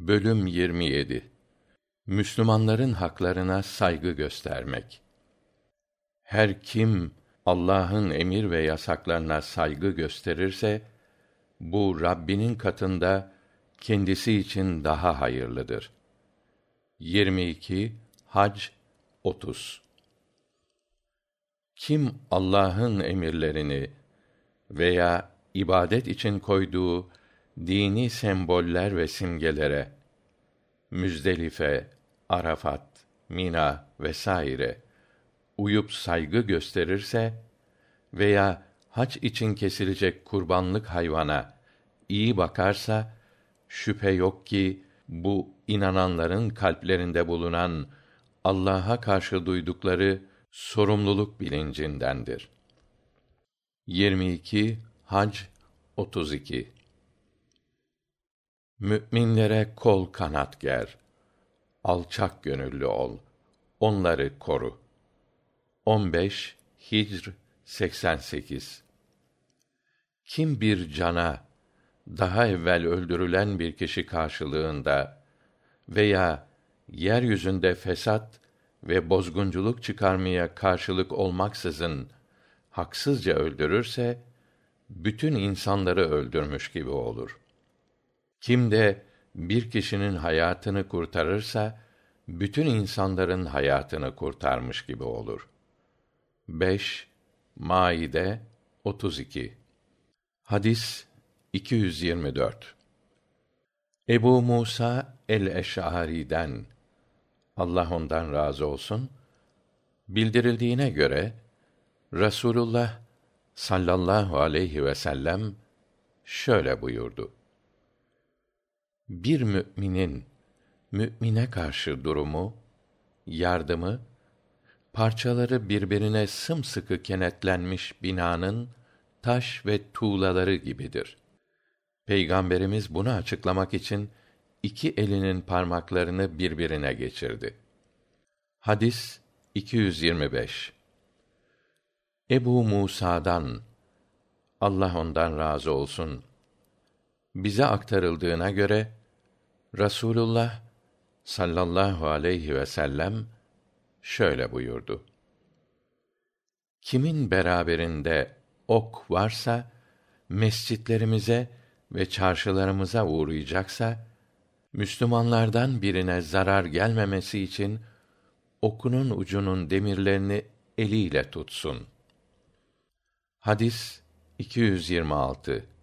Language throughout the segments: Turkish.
Bölüm 27 Müslümanların haklarına saygı göstermek. Her kim Allah'ın emir ve yasaklarına saygı gösterirse bu Rabbinin katında kendisi için daha hayırlıdır. 22 Hac 30 Kim Allah'ın emirlerini veya ibadet için koyduğu dini semboller ve simgelere Müzdelife, Arafat, Mina vesaire uyup saygı gösterirse veya hac için kesilecek kurbanlık hayvana iyi bakarsa şüphe yok ki bu inananların kalplerinde bulunan Allah'a karşı duydukları sorumluluk bilincindendir. 22 Hac 32 Mü'minlere kol kanat ger. Alçak gönüllü ol. Onları koru. 15 Hicr 88 Kim bir cana daha evvel öldürülen bir kişi karşılığında veya yeryüzünde fesat ve bozgunculuk çıkarmaya karşılık olmaksızın haksızca öldürürse bütün insanları öldürmüş gibi olur. Kim de bir kişinin hayatını kurtarırsa bütün insanların hayatını kurtarmış gibi olur. 5 Maide 32 Hadis 224 Ebu Musa el-Eş'ari'den Allah ondan razı olsun bildirildiğine göre Rasulullah sallallahu aleyhi ve sellem şöyle buyurdu bir müminin mümine karşı durumu yardımı parçaları birbirine sımsıkı kenetlenmiş binanın taş ve tuğlaları gibidir. Peygamberimiz bunu açıklamak için iki elinin parmaklarını birbirine geçirdi. Hadis 225 ebu musa'dan allah ondan razı olsun bize aktarıldığına göre rasulullah sallallahu aleyhi vsellem şöyle buyurdu. Kimin beraberinde ok varsa mescitlerimize ve çarşılarımıza uğrayacaksa müslümanlardan birine zarar gelmemesi için okunun ucunun demirlerini eliyle tutsun. Hadis 226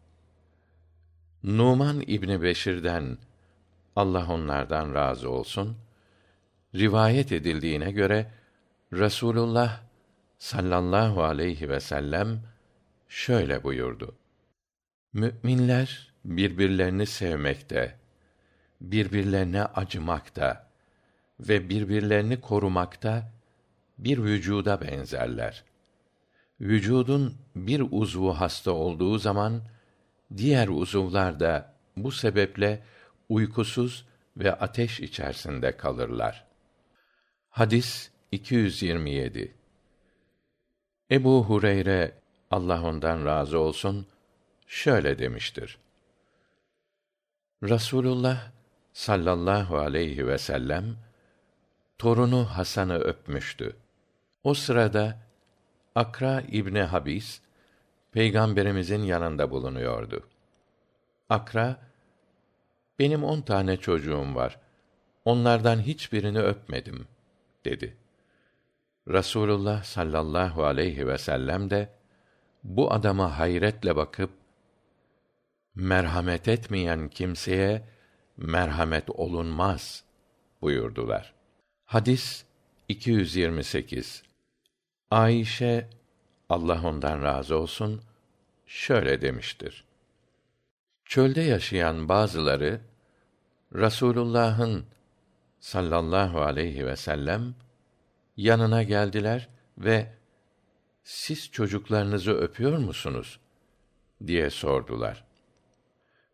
numan ibni beşir'den allah onlardan razı olsun rivayet edildiğine göre rasulullah sallallahu aleyhi vsellem şöyle buyurdu. Mü'minler birbirlerini sevmekte birbirlerine acımakta ve birbirlerini korumakta bir vücuda benzerler. Vücudun bir uzvu hasta olduğu zaman diğer uzuvlar da bu sebeple uykusuz ve ateş içerisinde kalırlar. Hadis 227 ebu hureyre allah ondan razı olsun şöyle demiştir. Rasulullah sallallahu aleyhi vsellem torunu hasan'ı öpmüştü. O sırada akra ibni habis peygamberimizin yanında bulunuyordu. Akra benim on tane çocuğum var. Onlardan hiçbirini öpmedim dedi. Rasulullah sallallahu aleyhi vsellem de bu adama hayretle bakıp merhamet etmeyen kimseye merhamet olunmaz buyurdular. Hadis 228 ayşe allah ondan razı olsun şöyle demiştir. Çölde yaşayan bazıları rasulullah'ın sallallahu aleyhi vsellem yanına geldiler ve siz çocuklarınızı öpüyor musunuz? diye sordular.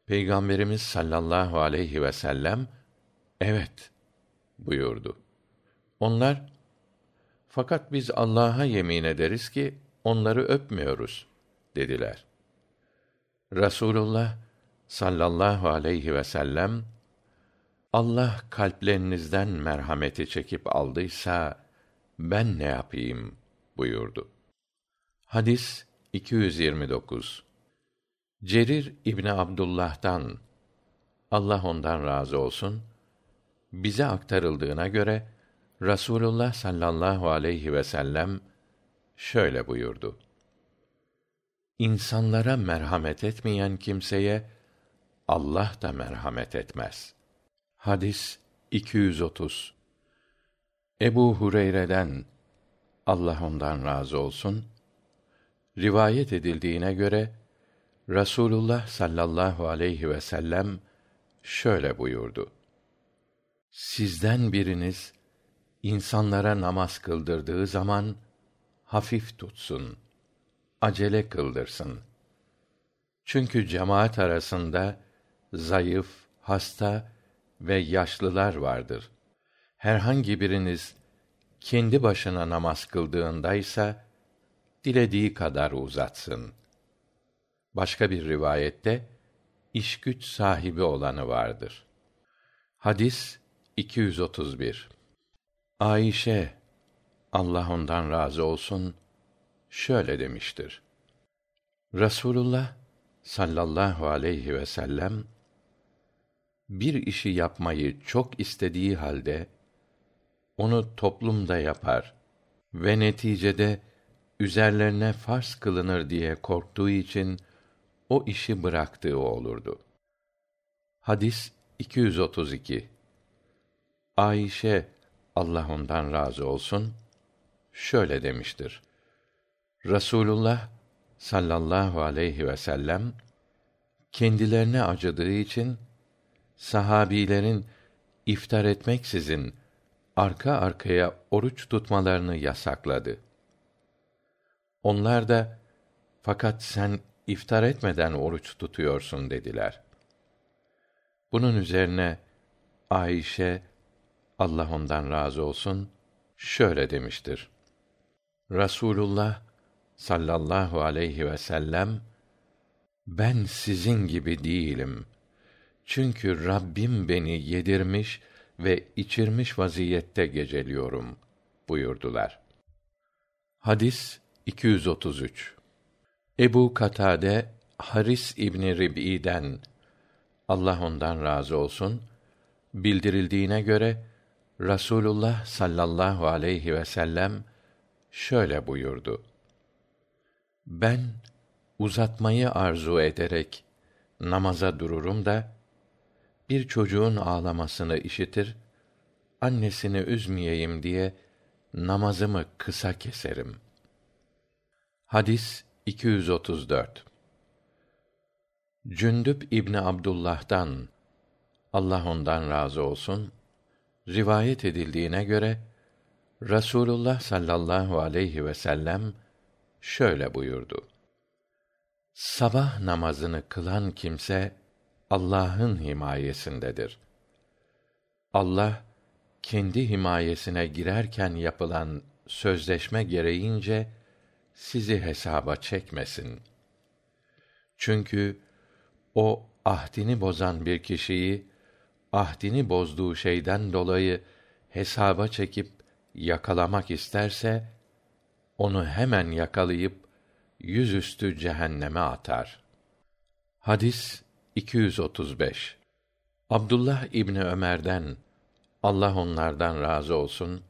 Peygamberimiz sallallahu aleyhi vsellem evet buyurdu. Onlar fakat biz allah'a yemin ederiz ki onları öpmüyoruz dediler rasulullah sallallahu aleyhi vsellem Allah kalplerinizden merhameti çekip aldıysa ben ne yapayım buyurdu. Hadis 229. Cerir İbni Abdullah'tan Allah ondan razı olsun bize aktarıldığına göre Rasulullah sallallahu aleyhi ve sellem şöyle buyurdu. İnsanlara merhamet etmeyen kimseye Allah da merhamet etmez. Hadis 230. Ebu Hureyre'den Allah ondan razı olsun rivayet edildiğine göre Rasulullah sallallahu aleyhi ve sellem şöyle buyurdu. Sizden biriniz insanlara namaz kıldırdığı zaman hafif tutsun, acele kıldırsın. Çünkü cemaat arasında zayıf, hasta ve yaşlılar vardır. Herhangi biriniz kendi başına namaz kıldığındaysa dilediği kadar uzatsın. Başka bir rivayette iş güç sahibi olanı vardır. Hadis 231. Ayşe Allah ondan razı olsun şöyle demiştir. Rasulullah sallallahu aleyhi ve sellem bir işi yapmayı çok istediği halde onu toplumda yapar ve neticede üzerlerine farz kılınır diye korktuğu için o işi bıraktığı olurdu. Hadis 232. Ayşe Allah ondan razı olsun şöyle demiştir. Rasulullah sallallahu aleyhi ve sellem kendilerine acıdığı için sahabilerin iftar etmeksizin arka arkaya oruç tutmalarını yasakladı. Onlar da fakat sen iftar etmeden oruç tutuyorsun dediler. Bunun üzerine Ayşe Allah ondan razı olsun şöyle demiştir. Rasulullah sallallahu aleyhi ve sellem ben sizin gibi değilim. Çünkü Rabbim beni yedirmiş ve içirmiş vaziyette geceliyorum buyurdular. Hadis 233. Ebu Katade Haris İbni Rib'i'den Allah ondan razı olsun bildirildiğine göre Rasulullah sallallahu aleyhi ve sellem şöyle buyurdu. Ben uzatmayı arzu ederek namaza dururum da bir çocuğun ağlamasını işitir, annesini üzmeyeyim diye namazımı kısa keserim. Hadis 234. Cündüp İbni Abdullah'dan Allah ondan razı olsun rivayet edildiğine göre Rasulullah sallallahu aleyhi ve sellem şöyle buyurdu. Sabah namazını kılan kimse Allah'ın himayesindedir. Allah kendi himayesine girerken yapılan sözleşme gereğince sizi hesaba çekmesin. Çünkü o ahdini bozan bir kişiyi ahdini bozduğu şeyden dolayı hesaba çekip yakalamak isterse onu hemen yakalayıp yüzüstü cehenneme atar. Hadis 235. Abdullah İbni Ömer'den Allah onlardan razı olsun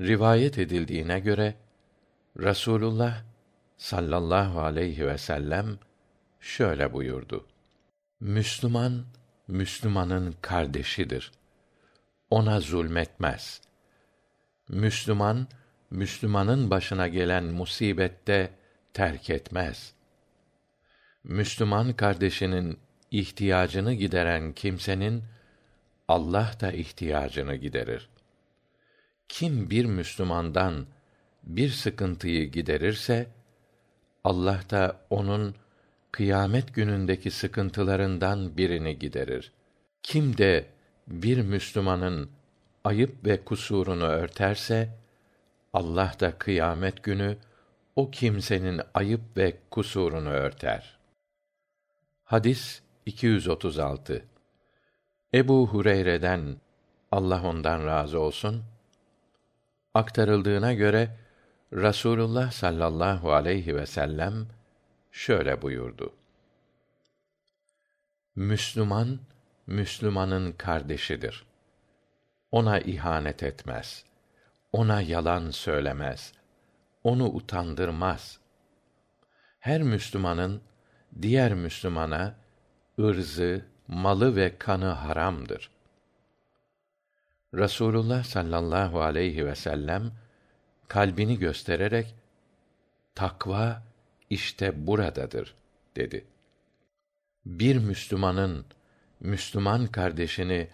rivayet edildiğine göre Rasulullah sallallahu aleyhi ve sellem şöyle buyurdu. Müslüman Müslümanın kardeşidir. Ona zulmetmez. Müslüman Müslümanın başına gelen musibette terk etmez. Müslüman kardeşinin ihtiyacını gideren kimsenin Allah da ihtiyacını giderir. Kim bir Müslümandan bir sıkıntıyı giderirse Allah da onun kıyamet günündeki sıkıntılarından birini giderir. Kim de bir Müslümanın ayıp ve kusurunu örterse Allah da kıyamet günü o kimsenin ayıp ve kusurunu örter. Hadis 236. Ebu Hureyre'den Allah ondan razı olsun aktarıldığına göre Rasulullah sallallahu aleyhi ve sellem şöyle buyurdu. Müslüman Müslümanın kardeşidir. Ona ihanet etmez. Ona yalan söylemez. Onu utandırmaz. Her Müslümanın diğer Müslümana ırzı, malı ve kanı haramdır. Rasulullah sallallahu aleyhi ve sellem kalbini göstererek takva işte buradadır dedi. Bir Müslümanın Müslüman kardeşini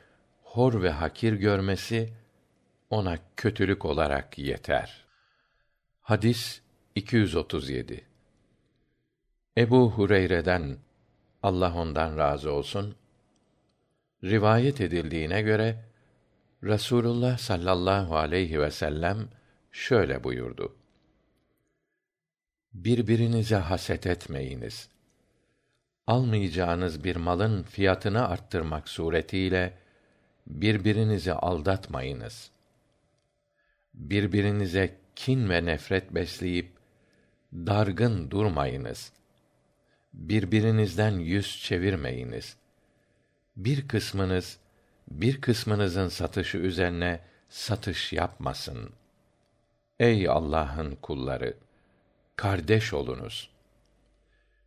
hor ve hakir görmesi ona kötülük olarak yeter. Hadis 237. Ebu Hureyre'den Allah ondan razı olsun rivayet edildiğine göre Rasulullah sallallahu aleyhi ve sellem şöyle buyurdu. Birbirinize haset etmeyiniz. Almayacağınız bir malın fiyatını arttırmak suretiyle birbirinizi aldatmayınız. Birbirinize kin ve nefret besleyip dargın durmayınız. Birbirinizden yüz çevirmeyiniz. Bir kısmınız bir kısmınızın satışı üzerine satış yapmasın. Ey Allah'ın kulları, kardeş olunuz.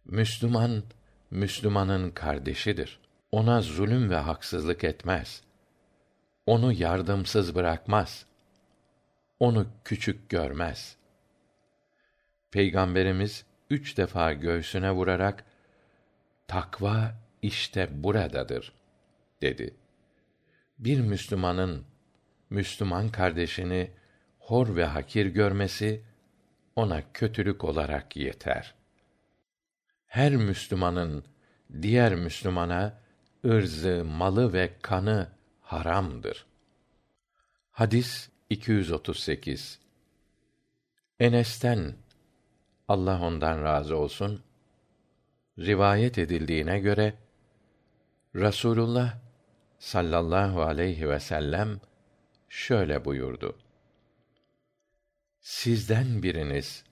Müslüman Müslümanın kardeşidir. Ona zulüm ve haksızlık etmez. Onu yardımsız bırakmaz. Onu küçük görmez. Peygamberimiz üç defa göğsüne vurarak takva işte buradadır dedi bir Müslümanın Müslüman kardeşini hor ve hakir görmesi ona kötülük olarak yeter. Her Müslümanın diğer Müslümana ırzı, malı ve kanı haramdır. Hadis 238. Enes'ten Allah ondan razı olsun rivayet edildiğine göre Rasulullah sallallahu aleyhi ve sellem şöyle buyurdu. Sizden biriniz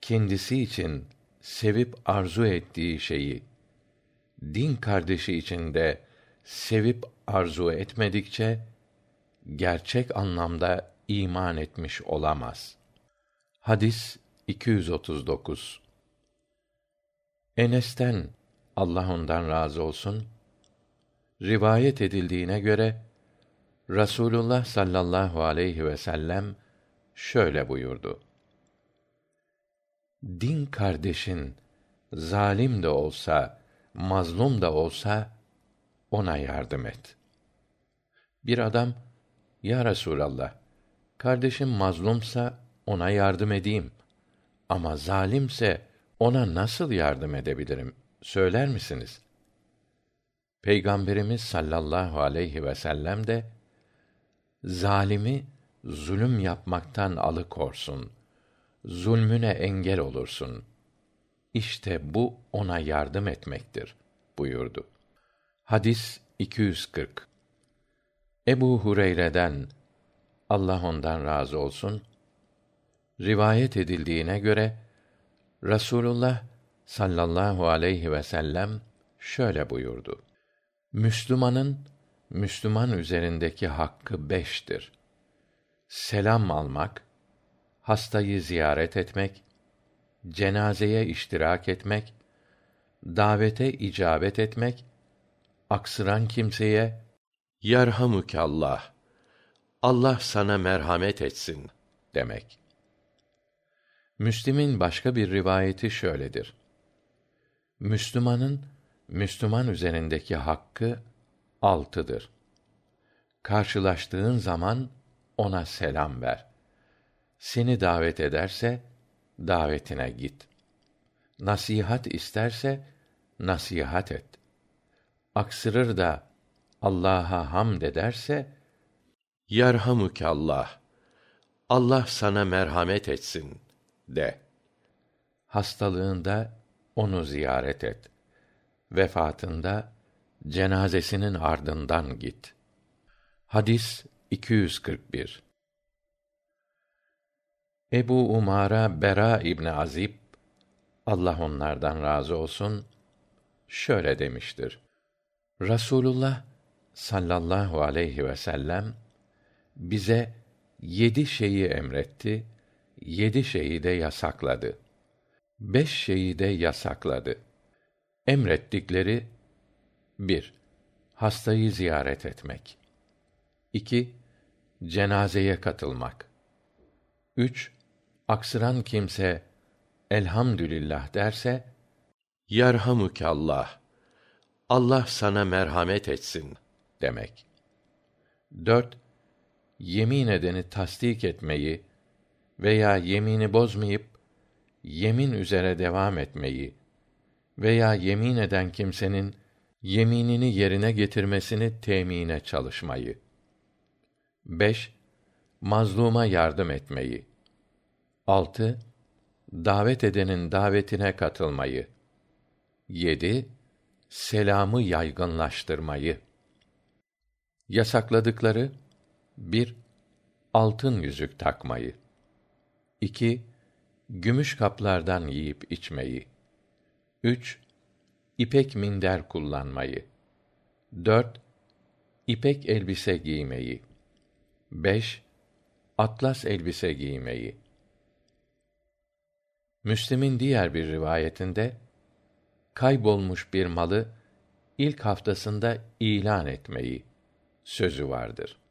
kendisi için sevip arzu ettiği şeyi din kardeşi için de sevip arzu etmedikçe gerçek anlamda iman etmiş olamaz. Hadis 239 Enes'ten Allah ondan razı olsun rivayet edildiğine göre Rasulullah sallallahu aleyhi ve sellem şöyle buyurdu. Din kardeşin zalim de olsa, mazlum da olsa ona yardım et. Bir adam, Ya Resûlallah, kardeşim mazlumsa ona yardım edeyim. Ama zalimse ona nasıl yardım edebilirim? Söyler misiniz? Peygamberimiz sallallahu aleyhi ve sellem de zalimi zulüm yapmaktan alıkorsun. Zulmüne engel olursun. İşte bu ona yardım etmektir buyurdu. Hadis 240. Ebu Hureyre'den Allah ondan razı olsun rivayet edildiğine göre Rasulullah sallallahu aleyhi ve sellem şöyle buyurdu. Müslümanın Müslüman üzerindeki hakkı beştir. Selam almak, hastayı ziyaret etmek, cenazeye iştirak etmek, davete icabet etmek, aksıran kimseye yarhamukallah. Allah sana merhamet etsin demek. Müslim'in başka bir rivayeti şöyledir. Müslümanın Müslüman üzerindeki hakkı altıdır. Karşılaştığın zaman ona selam ver. Seni davet ederse davetine git. Nasihat isterse nasihat et. Aksırır da Allah'a hamd ederse Allah. Allah sana merhamet etsin de. Hastalığında onu ziyaret et vefatında cenazesinin ardından git. Hadis 241. Ebu Umara Bera İbni Azib Allah onlardan razı olsun şöyle demiştir. Rasulullah sallallahu aleyhi ve sellem bize yedi şeyi emretti, yedi şeyi de yasakladı. Beş şeyi de yasakladı. Emrettikleri bir Hastayı ziyaret etmek. 2. Cenazeye katılmak. 3. Aksıran kimse elhamdülillah derse yerhamukallah. Allah sana merhamet etsin demek. 4. Yemin edeni tasdik etmeyi veya yemini bozmayıp yemin üzere devam etmeyi veya yemin eden kimsenin yeminini yerine getirmesini temine çalışmayı. 5. Mazluma yardım etmeyi. 6. Davet edenin davetine katılmayı. 7. Selamı yaygınlaştırmayı. Yasakladıkları 1. Altın yüzük takmayı. 2. Gümüş kaplardan yiyip içmeyi. 3 ipek minder kullanmayı. 4. İpek elbise giymeyi. 5. Atlas elbise giymeyi. Müslim'in diğer bir rivayetinde kaybolmuş bir malı ilk haftasında ilan etmeyi sözü vardır.